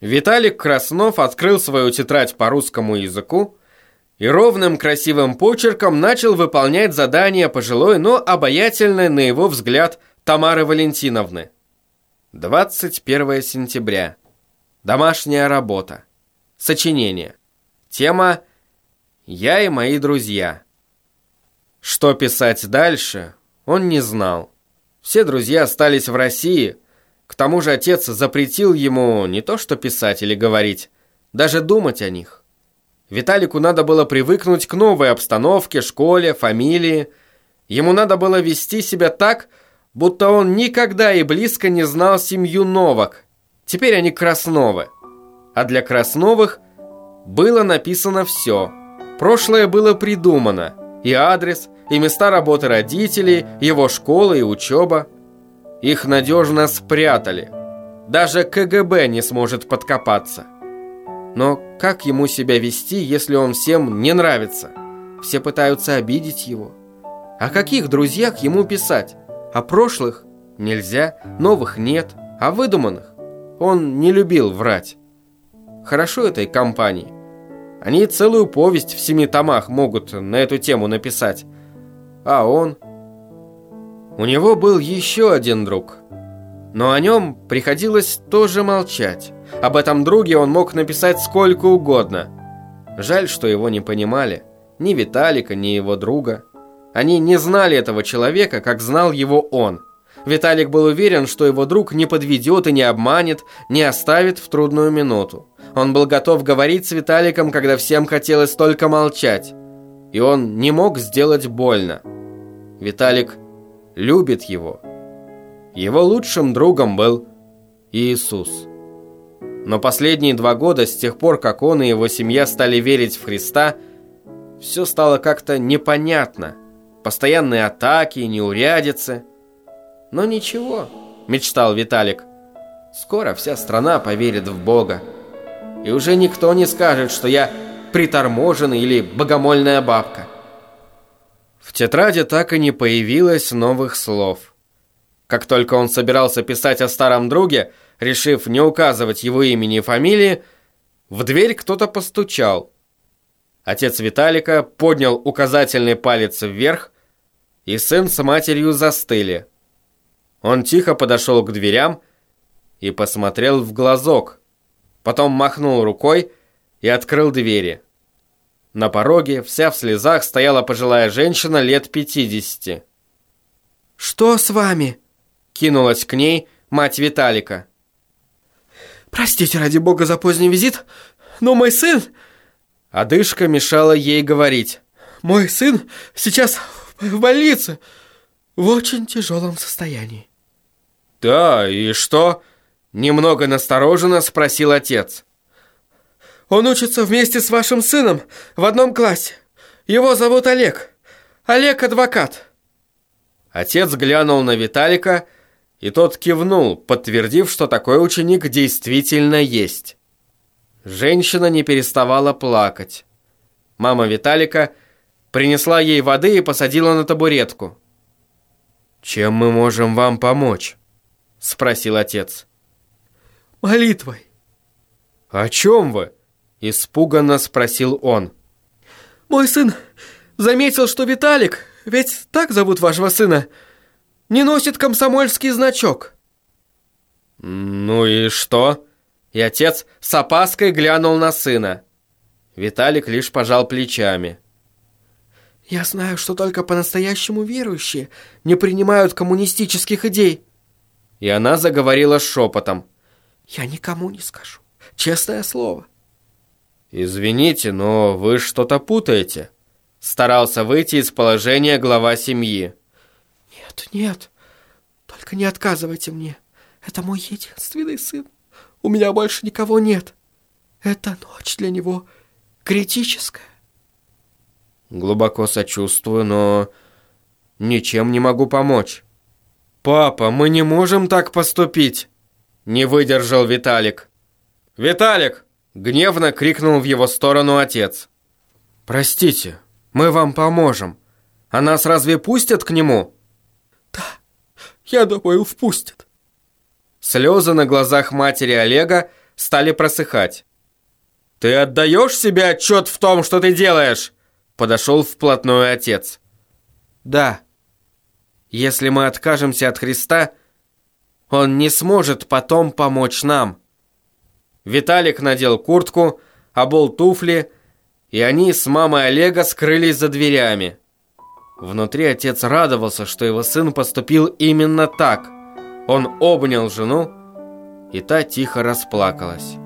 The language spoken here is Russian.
Виталик Краснов открыл свою тетрадь по русскому языку и ровным красивым почерком начал выполнять задание пожилой, но обаятельной, на его взгляд, Тамары Валентиновны. 21 сентября. Домашняя работа. Сочинение. Тема «Я и мои друзья». Что писать дальше, он не знал. Все друзья остались в России – к тому же отец запретил ему не то что писать или говорить, даже думать о них. Виталику надо было привыкнуть к новой обстановке, школе, фамилии. Ему надо было вести себя так, будто он никогда и близко не знал семью Новак. Теперь они Красновы. А для Красновых было написано все. Прошлое было придумано. И адрес, и места работы родителей, его школа и учеба – их надежно спрятали. Даже КГБ не сможет подкопаться. Но как ему себя вести, если он всем не нравится? Все пытаются обидеть его. О каких друзьях ему писать? О прошлых нельзя, новых нет, а выдуманных он не любил врать. Хорошо этой компании. Они целую повесть в семи томах могут на эту тему написать. А он у него был еще один друг. Но о нем приходилось тоже молчать. Об этом друге он мог написать сколько угодно. Жаль, что его не понимали. Ни Виталика, ни его друга. Они не знали этого человека, как знал его он. Виталик был уверен, что его друг не подведет и не обманет, не оставит в трудную минуту. Он был готов говорить с Виталиком, когда всем хотелось только молчать. И он не мог сделать больно. Виталик любит его. Его лучшим другом был Иисус. Но последние два года, с тех пор, как он и его семья стали верить в Христа, все стало как-то непонятно. Постоянные атаки, неурядицы. Но ничего, мечтал Виталик. Скоро вся страна поверит в Бога. И уже никто не скажет, что я приторможенный или богомольная бабка. В тетради так и не появилось новых слов. Как только он собирался писать о старом друге, решив не указывать его имени и фамилии, в дверь кто-то постучал. Отец Виталика поднял указательный палец вверх, и сын с матерью застыли. Он тихо подошел к дверям и посмотрел в глазок, потом махнул рукой и открыл двери. На пороге, вся в слезах, стояла пожилая женщина лет пятидесяти. «Что с вами?» Кинулась к ней мать Виталика. «Простите, ради бога, за поздний визит, но мой сын...» Одышка мешала ей говорить. «Мой сын сейчас в больнице, в очень тяжелом состоянии». «Да, и что?» Немного настороженно спросил отец. Он учится вместе с вашим сыном в одном классе. Его зовут Олег. Олег адвокат». Отец глянул на Виталика, и тот кивнул, подтвердив, что такой ученик действительно есть. Женщина не переставала плакать. Мама Виталика принесла ей воды и посадила на табуретку. «Чем мы можем вам помочь?» – спросил отец. «Молитвой». «О чем вы?» Испуганно спросил он. «Мой сын заметил, что Виталик, ведь так зовут вашего сына, не носит комсомольский значок». «Ну и что?» И отец с опаской глянул на сына. Виталик лишь пожал плечами. «Я знаю, что только по-настоящему верующие не принимают коммунистических идей». И она заговорила шепотом. «Я никому не скажу. Честное слово». «Извините, но вы что-то путаете». Старался выйти из положения глава семьи. «Нет, нет, только не отказывайте мне. Это мой единственный сын. У меня больше никого нет. Эта ночь для него критическая». Глубоко сочувствую, но ничем не могу помочь. «Папа, мы не можем так поступить!» Не выдержал Виталик. «Виталик!» Гневно крикнул в его сторону отец. «Простите, мы вам поможем. А нас разве пустят к нему?» «Да, я думаю, впустят». Слезы на глазах матери Олега стали просыхать. «Ты отдаешь себе отчет в том, что ты делаешь?» Подошел вплотную отец. «Да. Если мы откажемся от Христа, Он не сможет потом помочь нам». Виталик надел куртку, обул туфли, и они с мамой Олега скрылись за дверями. Внутри отец радовался, что его сын поступил именно так. Он обнял жену, и та тихо расплакалась.